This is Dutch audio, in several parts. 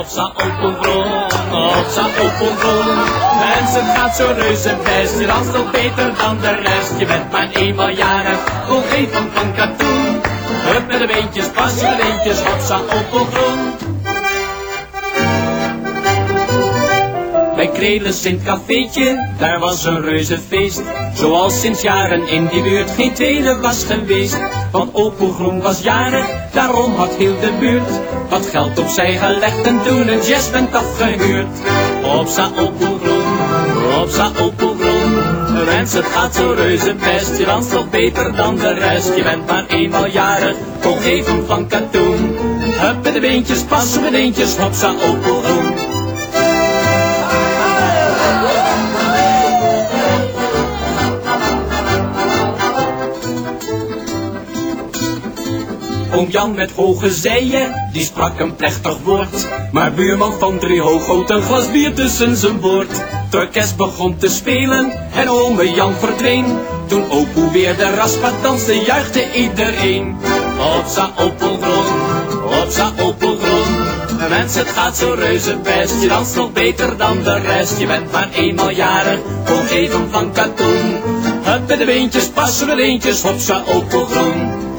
hopsa, opelgroen, hopsa, opelgroen. Mensen gaat zo reuze best, je danst nog beter dan de rest. Je bent maar eenmaal jarig, vol geen van katoen. Hup met de beentjes, pas met de beentjes, hopsa, opelgroen. Bij Krelen Sint Cafeetje, daar was een reuze feest. Zoals sinds jaren in die buurt geen tweede was geweest. Want Opelgroen was jarig, daarom had heel de buurt wat geld opzij gelegd en toen een jazzband afgehuurd. Opsa Opelgroen, opsa Opelgroen. Wens het gaat zo reuze best, je danst nog beter dan de rest. Je bent maar eenmaal jarig, omgeven van katoen. Hup met de beentjes, pas met de beentjes, hopsa Opelgroen. Oom Jan met hoge zeeën, die sprak een plechtig woord. Maar buurman van Driehoog goot een glas bier tussen zijn woord. Het orkest begon te spelen en ome Jan verdween. Toen Opoe weer de raspa danste, juichte iedereen. Hopsa Opelgroen, hopsa Opelgroen. Mensen, het gaat zo reuze best. Je danst nog beter dan de rest. Je bent maar eenmaal jarig, omgeven van katoen. Hup met de beentjes, pas met de eentjes, hopsa Opelgroen.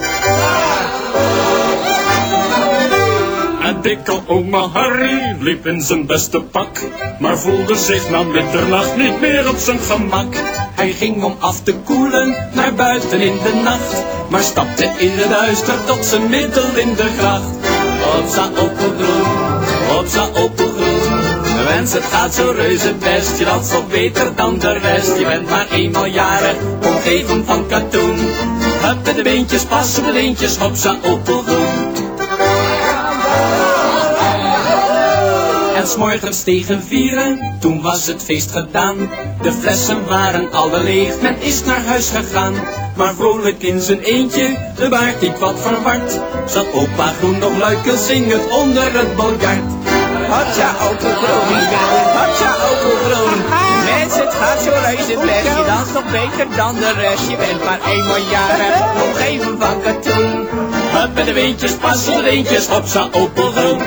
En dikke oma Harry liep in zijn beste pak, maar voelde zich na middernacht niet meer op zijn gemak. Hij ging om af te koelen naar buiten in de nacht, maar stapte in de duister tot zijn middel in de gracht. Hopsa opelgroen, hopsa opelgroen. Wens, het gaat zo reuze best, je danst nog beter dan de rest. Je bent maar eenmaal jarig, omgeven van katoen. Hup de beentjes, pas op de beentjes, hopsa opelgroen. En s'morgens tegen vieren, toen was het feest gedaan. De flessen waren alle leeg, men is naar huis gegaan. Maar vrolijk in zijn eentje, de baard niet wat verward. Zat opa groen nog luikels zingend onder het biljart. Hotja, opelgroen, hotja, opelgroen. Mensen, het gaat zo reuze best. Je danst nog beter dan de rest. Je bent maar eenmaal jarig, omgeven van katoen. Hup met de beentjes, pas de beentjes, hopsa opelgroen.